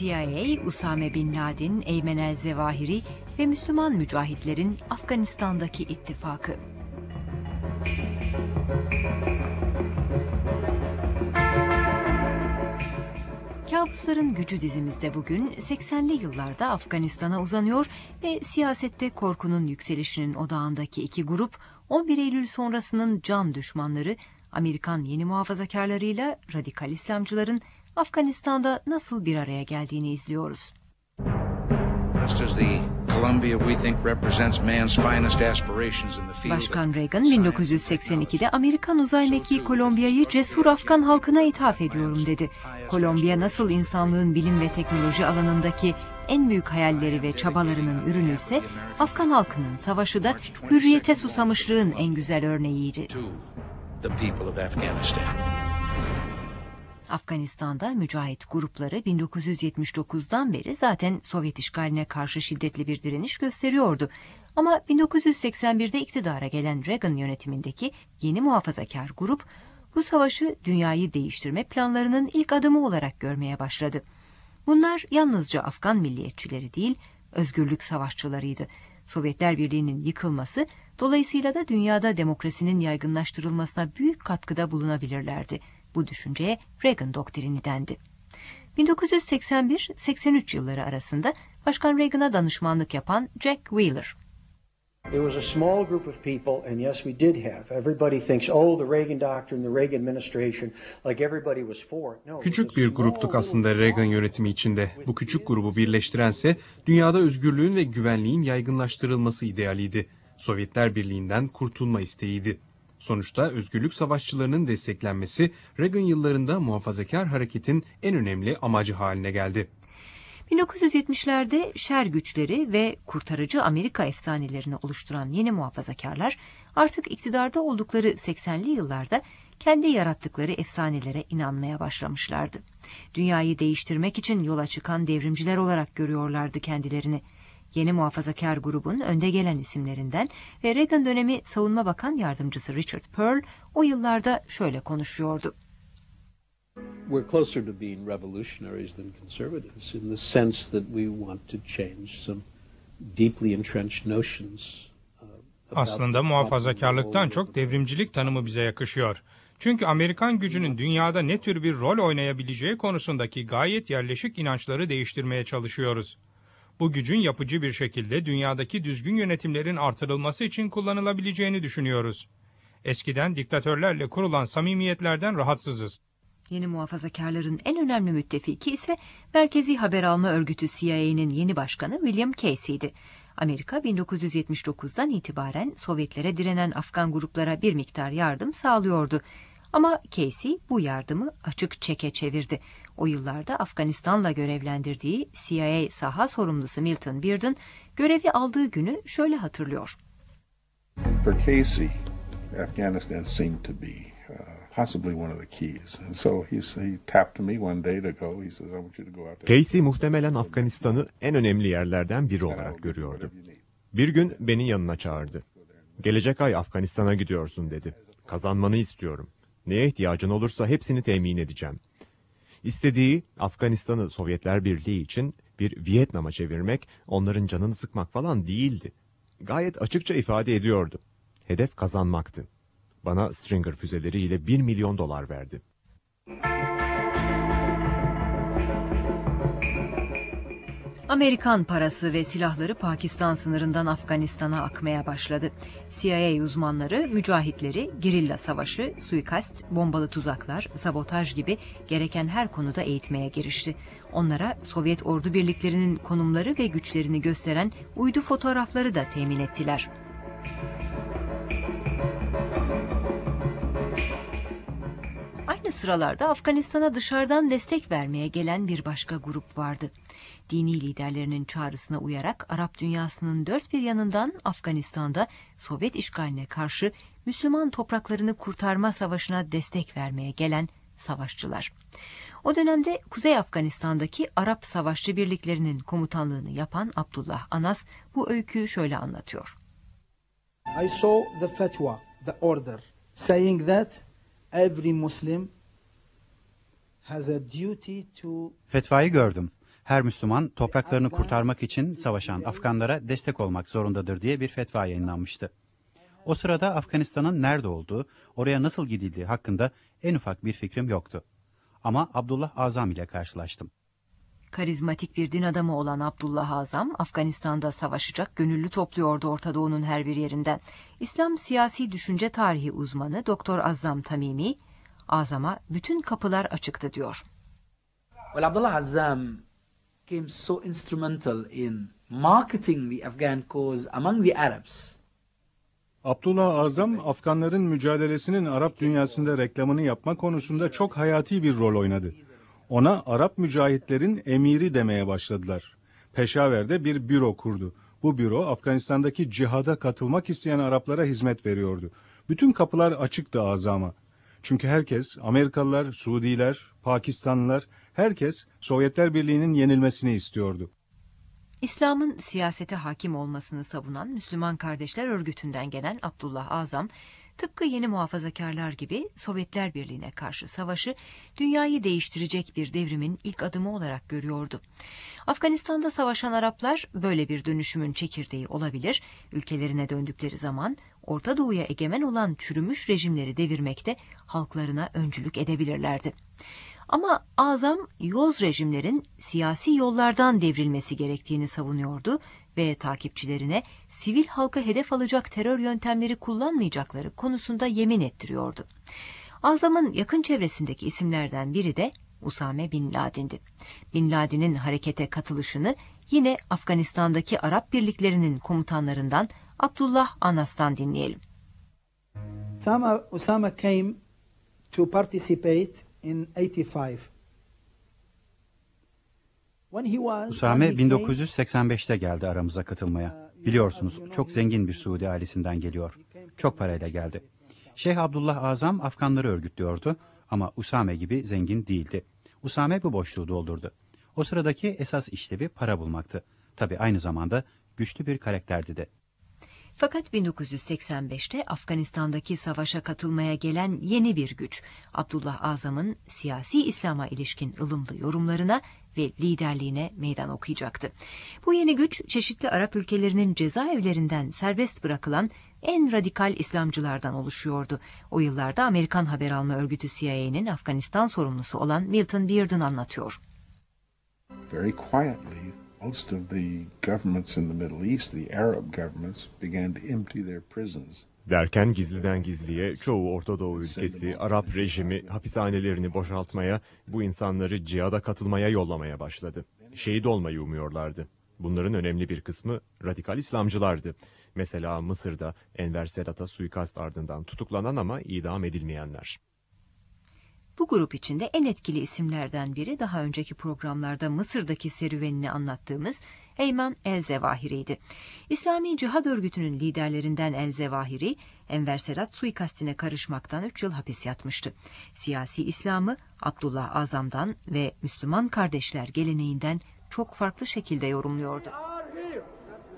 CIA, Usame Bin Laden, Eymen el Zevahiri ve Müslüman mücahitlerin Afganistan'daki ittifakı. Kabusların gücü dizimizde bugün 80'li yıllarda Afganistan'a uzanıyor ve siyasette korkunun yükselişinin odağındaki iki grup 11 Eylül sonrasının can düşmanları Amerikan yeni muhafazakarlarıyla radikal İslamcıların Afganistan'da nasıl bir araya geldiğini izliyoruz. Başkan Reagan 1982'de Amerikan uzay mekiği Kolombiya'yı cesur Afgan halkına ithaf ediyorum dedi. Kolombiya nasıl insanlığın bilim ve teknoloji alanındaki en büyük hayalleri ve çabalarının ürünü ise Afgan halkının savaşı da hürriyete susamışlığın en güzel örneğiydi. Afganistan'da mücahit grupları 1979'dan beri zaten Sovyet işgaline karşı şiddetli bir direniş gösteriyordu. Ama 1981'de iktidara gelen Reagan yönetimindeki yeni muhafazakar grup bu savaşı dünyayı değiştirme planlarının ilk adımı olarak görmeye başladı. Bunlar yalnızca Afgan milliyetçileri değil, özgürlük savaşçılarıydı. Sovyetler Birliği'nin yıkılması, dolayısıyla da dünyada demokrasinin yaygınlaştırılmasına büyük katkıda bulunabilirlerdi. Bu düşünceye Reagan doktrini dendi. 1981-83 yılları arasında Başkan Reagan'a danışmanlık yapan Jack Wheeler. It was a small group of people, and yes, we did have. Everybody thinks, oh, the Reagan doctrine, the Reagan administration, like everybody was for it. No, küçük bir gruptuk aslında Reagan yönetimi içinde. Bu küçük grubu birleştirense dünyada özgürlüğün ve güvenliğin yaygınlaştırılması idealiydi. Sovyetler Birliği'nden kurtulma isteğiydi. Sonuçta özgürlük savaşçılarının desteklenmesi Reagan yıllarında muhafazakar hareketin en önemli amacı haline geldi. 1970'lerde şer güçleri ve kurtarıcı Amerika efsanelerini oluşturan yeni muhafazakarlar artık iktidarda oldukları 80'li yıllarda kendi yarattıkları efsanelere inanmaya başlamışlardı. Dünyayı değiştirmek için yola çıkan devrimciler olarak görüyorlardı kendilerini. Yeni muhafazakar grubun önde gelen isimlerinden ve Reagan dönemi Savunma Bakan Yardımcısı Richard Pearl o yıllarda şöyle konuşuyordu. We're closer to being revolutionaries than conservatives in the sense that we want to change some deeply entrenched notions. Uh, Aslında muhafazakarlıktan çok devrimcilik tanımı bize yakışıyor. Çünkü Amerikan gücünün dünyada ne tür bir rol oynayabileceği konusundaki gayet yerleşik inançları değiştirmeye çalışıyoruz. Bu gücün yapıcı bir şekilde dünyadaki düzgün yönetimlerin artırılması için kullanılabileceğini düşünüyoruz. Eskiden diktatörlerle kurulan samimiyetlerden rahatsızız. Yeni muhafazakarların en önemli müttefiki ise Merkezi Haber Alma Örgütü CIA'nin yeni başkanı William Casey'di. Amerika 1979'dan itibaren Sovyetlere direnen Afgan gruplara bir miktar yardım sağlıyordu. Ama Casey bu yardımı açık çeke çevirdi. O yıllarda Afganistan'la görevlendirdiği CIA saha sorumlusu Milton Bearden görevi aldığı günü şöyle hatırlıyor. For Casey, Afghanistan seemed to be uh, possibly one of the keys. And so he, he tapped me one day to go. He says, I want you to go out there. Casey muhtemelen Afganistan'ı en önemli yerlerden biri olarak görüyordu. Bir gün beni yanına çağırdı. Gelecek ay Afganistan'a gidiyorsun dedi. Kazanmanı istiyorum. Neye ihtiyacın olursa hepsini temin edeceğim. İstediği Afganistan'ı Sovyetler Birliği için bir Vietnam'a çevirmek, onların canını sıkmak falan değildi. Gayet açıkça ifade ediyordu. Hedef kazanmaktı. Bana Stringer füzeleriyle 1 milyon dolar verdi. Amerikan parası ve silahları Pakistan sınırından Afganistan'a akmaya başladı. CIA uzmanları mücahitleri gerilla savaşı, suikast, bombalı tuzaklar, sabotaj gibi gereken her konuda eğitmeye girişti. Onlara Sovyet ordu birliklerinin konumları ve güçlerini gösteren uydu fotoğrafları da temin ettiler. Sıralarda Afganistan'a dışarıdan destek vermeye gelen bir başka grup vardı. Dini liderlerinin çağrısına uyarak Arap dünyasının dört bir yanından Afganistan'da Sovyet işgaline karşı Müslüman topraklarını kurtarma savaşına destek vermeye gelen savaşçılar. O dönemde Kuzey Afganistan'daki Arap savaşçı birliklerinin komutanlığını yapan Abdullah Anas bu öyküyü şöyle anlatıyor. I saw the fatwa, the order saying that every Muslim has a duty to Fetvayı gördüm. her Müslüman topraklarını kurtarmak için savaşan Afganlara destek olmak zorundadır diye bir fetva yayınlanmıştı. O sırada Afganistan'ın nerede olduğu, oraya nasıl gidildiği hakkında en ufak bir fikrim yoktu. Ama Abdullah Azam ile karşılaştım. Karizmatik bir din adamı olan Abdullah Azam, Afganistan'da savaşacak gönüllü topluyordu Orta Doğu'nun her bir yerinden. İslam siyasi düşünce tarihi uzmanı Doktor Azzam Tamimi, Azam'a bütün kapılar açıktı diyor. Well, Abdullah Azzam became so instrumental in marketing the Afghan cause among the Arabs. Abdullah Azam, Afganların mücadelesinin Arap dünyasında reklamını yapma konusunda çok hayati bir rol oynadı. Ona Arap mücahitlerin emiri demeye başladılar. Peşaver'de bir büro kurdu. Bu büro Afganistan'daki cihada katılmak isteyen Araplara hizmet veriyordu. Bütün kapılar açıktı Azam'a. Çünkü herkes, Amerikalılar, Suudiler, Pakistanlılar, herkes Sovyetler Birliği'nin yenilmesini istiyordu. İslam'ın siyasete hakim olmasını savunan Müslüman Kardeşler Örgütü'nden gelen Abdullah Azam, tıpkı yeni muhafazakarlar gibi Sovyetler Birliği'ne karşı savaşı dünyayı değiştirecek bir devrimin ilk adımı olarak görüyordu. Afganistan'da savaşan Araplar böyle bir dönüşümün çekirdeği olabilir, ülkelerine döndükleri zaman Orta Doğu'ya egemen olan çürümüş rejimleri devirmekte halklarına öncülük edebilirlerdi. Ama Azam yoz rejimlerin siyasi yollardan devrilmesi gerektiğini savunuyordu ve takipçilerine sivil halka hedef alacak terör yöntemleri kullanmayacakları konusunda yemin ettiriyordu. Azam'ın yakın çevresindeki isimlerden biri de Usame Bin Laden'di. Bin Laden'in harekete katılışını yine Afganistan'daki Arap birliklerinin komutanlarından Abdullah Anas'tan dinleyelim. Usama, Usama came to participate in 85. Usame 1985'te geldi aramıza katılmaya. Biliyorsunuz çok zengin bir Suudi ailesinden geliyor. Çok parayla geldi. Şeyh Abdullah Azam Afganları örgütlüyordu ama Usame gibi zengin değildi. Usame bu boşluğu doldurdu. O sıradaki esas işlevi para bulmaktı. Tabi aynı zamanda güçlü bir karakterdi de. Fakat 1985'te Afganistan'daki savaşa katılmaya gelen yeni bir güç, Abdullah Azam'ın siyasi İslam'a ilişkin ılımlı yorumlarına ve liderliğine meydan okuyacaktı. Bu yeni güç, çeşitli Arap ülkelerinin cezaevlerinden serbest bırakılan en radikal İslamcılardan oluşuyordu. O yıllarda Amerikan haber alma örgütü CIA'nin Afganistan sorumlusu olan Milton Bearden anlatıyor. Very quietly, most of the governments in the Middle East, the Arab governments, began to empty their prisons. Derken gizliden gizliye çoğu Orta Doğu ülkesi Arap rejimi hapishanelerini boşaltmaya, bu insanları cihada katılmaya yollamaya başladı. Şehit olmayı umuyorlardı. Bunların önemli bir kısmı radikal İslamcılardı. Mesela Mısır'da Enver Sedat'a suikast ardından tutuklanan ama idam edilmeyenler. Bu grup içinde en etkili isimlerden biri daha önceki programlarda Mısır'daki serüvenini anlattığımız Eyman El-Zevahiri'ydi. İslami Cihad Örgütü'nün liderlerinden El-Zevahiri, Enver Sedat suikastine karışmaktan 3 yıl hapis yatmıştı. Siyasi İslam'ı Abdullah Azam'dan ve Müslüman kardeşler geleneğinden çok farklı şekilde yorumluyordu.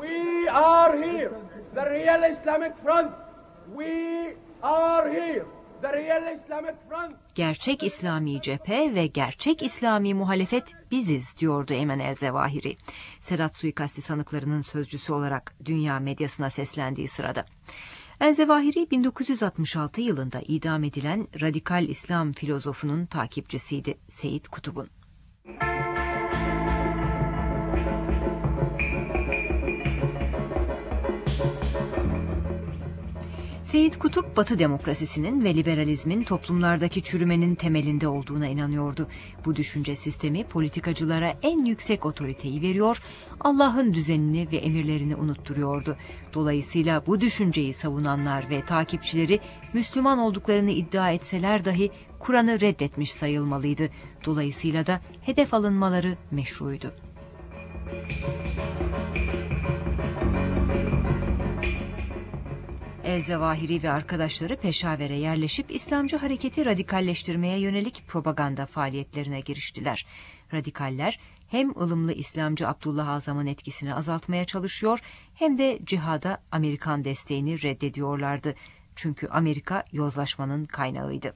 We are here, the real Islamic front. We are here, Gerçek İslami cephe ve gerçek İslami muhalefet biziz diyordu Eymen El-Zevahiri. Sedat suikasti sanıklarının sözcüsü olarak dünya medyasına seslendiği sırada. El-Zevahiri 1966 yılında idam edilen radikal İslam filozofunun takipçisiydi Seyit Kutub'un. Seyit Kutup, Batı demokrasisinin ve liberalizmin toplumlardaki çürümenin temelinde olduğuna inanıyordu. Bu düşünce sistemi politikacılara en yüksek otoriteyi veriyor, Allah'ın düzenini ve emirlerini unutturuyordu. Dolayısıyla bu düşünceyi savunanlar ve takipçileri Müslüman olduklarını iddia etseler dahi Kur'an'ı reddetmiş sayılmalıydı. Dolayısıyla da hedef alınmaları meşruydu. El-Zevahiri ve arkadaşları Peşaver'e yerleşip İslamcı hareketi radikalleştirmeye yönelik propaganda faaliyetlerine giriştiler. Radikaller hem ılımlı İslamcı Abdullah Azam'ın etkisini azaltmaya çalışıyor hem de cihada Amerikan desteğini reddediyorlardı. Çünkü Amerika yozlaşmanın kaynağıydı.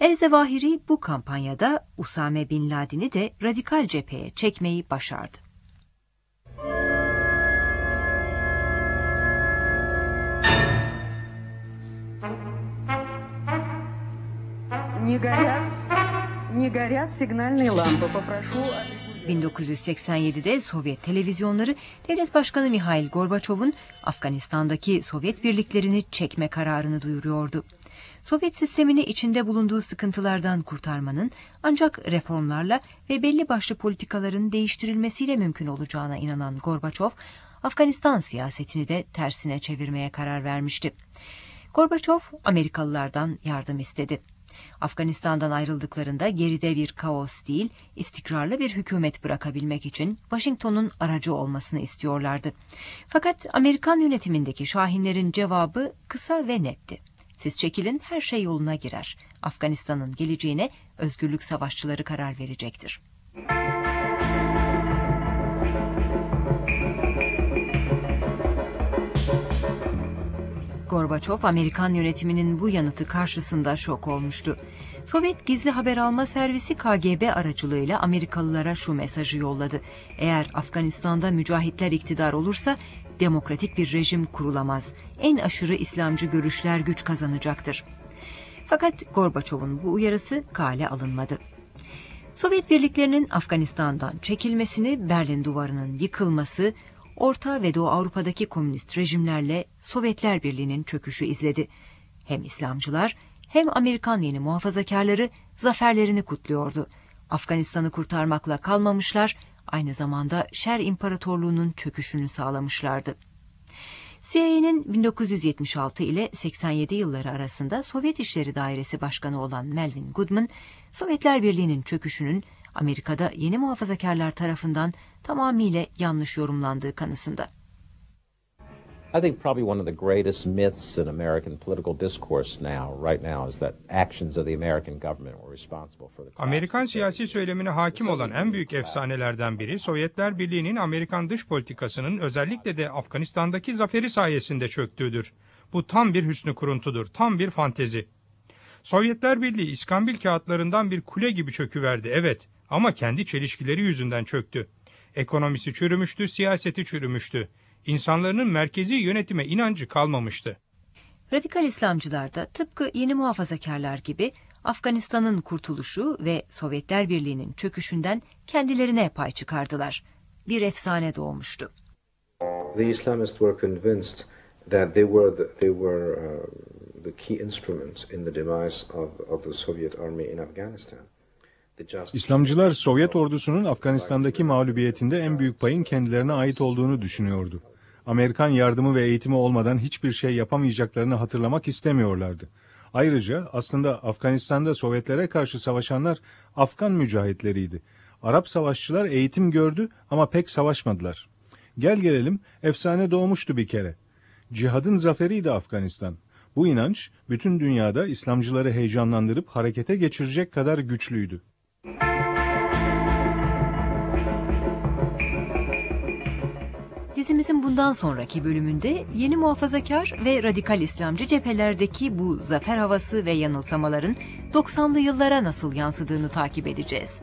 El-Zevahiri bu kampanyada Usame Bin Laden'i de radikal cepheye çekmeyi başardı. Не горят, не горят сигнальные лампы. Попрошу 1987'de Sovyet televizyonları Devlet Başkanı Mihail Gorbaçov'un Afganistan'daki Sovyet birliklerini çekme kararını duyuruyordu. Sovyet sistemini içinde bulunduğu sıkıntılardan kurtarmanın ancak reformlarla ve belli başlı politikaların değiştirilmesiyle mümkün olacağına inanan Gorbaçov, Afganistan siyasetini de tersine çevirmeye karar vermişti. Gorbaçov Amerikalılardan yardım istedi. Afganistan'dan ayrıldıklarında geride bir kaos değil, istikrarlı bir hükümet bırakabilmek için Washington'un aracı olmasını istiyorlardı. Fakat Amerikan yönetimindeki şahinlerin cevabı kısa ve netti. Siz çekilin her şey yoluna girer. Afganistan'ın geleceğine özgürlük savaşçıları karar verecektir. Gorbaçov, Amerikan yönetiminin bu yanıtı karşısında şok olmuştu. Sovyet gizli haber alma servisi KGB aracılığıyla Amerikalılara şu mesajı yolladı. Eğer Afganistan'da mücahitler iktidar olursa demokratik bir rejim kurulamaz. En aşırı İslamcı görüşler güç kazanacaktır. Fakat Gorbaçov'un bu uyarısı kale alınmadı. Sovyet birliklerinin Afganistan'dan çekilmesini, Berlin duvarının yıkılması, Orta ve Doğu Avrupa'daki komünist rejimlerle Sovyetler Birliği'nin çöküşü izledi. Hem İslamcılar hem Amerikan yeni muhafazakarları zaferlerini kutluyordu. Afganistan'ı kurtarmakla kalmamışlar, aynı zamanda Şer İmparatorluğu'nun çöküşünü sağlamışlardı. CIA'nin 1976 ile 87 yılları arasında Sovyet İşleri Dairesi Başkanı olan Melvin Goodman, Sovyetler Birliği'nin çöküşünün Amerika'da yeni muhafazakarlar tarafından tamamıyla yanlış yorumlandığı kanısında. I think probably one of the greatest myths in American political discourse now, right now, is that actions of the American government were responsible for the Amerikan siyasi söylemine hakim olan en büyük efsanelerden biri Sovyetler Birliği'nin Amerikan dış politikasının özellikle de Afganistan'daki zaferi sayesinde çöktüğüdür. Bu tam bir hüsnü kuruntudur, tam bir fantezi. Sovyetler Birliği iskambil kağıtlarından bir kule gibi çöküverdi, evet ama kendi çelişkileri yüzünden çöktü. Ekonomisi çürümüştü, siyaseti çürümüştü. İnsanların merkezi yönetime inancı kalmamıştı. Radikal İslamcılar da tıpkı yeni muhafazakarlar gibi Afganistan'ın kurtuluşu ve Sovyetler Birliği'nin çöküşünden kendilerine pay çıkardılar. Bir efsane doğmuştu. The Islamists were convinced that they were the, they were uh, the key instruments in the demise of, of the Soviet army in Afghanistan. İslamcılar Sovyet ordusunun Afganistan'daki mağlubiyetinde en büyük payın kendilerine ait olduğunu düşünüyordu. Amerikan yardımı ve eğitimi olmadan hiçbir şey yapamayacaklarını hatırlamak istemiyorlardı. Ayrıca aslında Afganistan'da Sovyetlere karşı savaşanlar Afgan mücahitleriydi. Arap savaşçılar eğitim gördü ama pek savaşmadılar. Gel gelelim efsane doğmuştu bir kere. Cihadın zaferiydi Afganistan. Bu inanç bütün dünyada İslamcıları heyecanlandırıp harekete geçirecek kadar güçlüydü. Dizimizin bundan sonraki bölümünde yeni muhafazakar ve radikal İslamcı cephelerdeki bu zafer havası ve yanılsamaların 90'lı yıllara nasıl yansıdığını takip edeceğiz.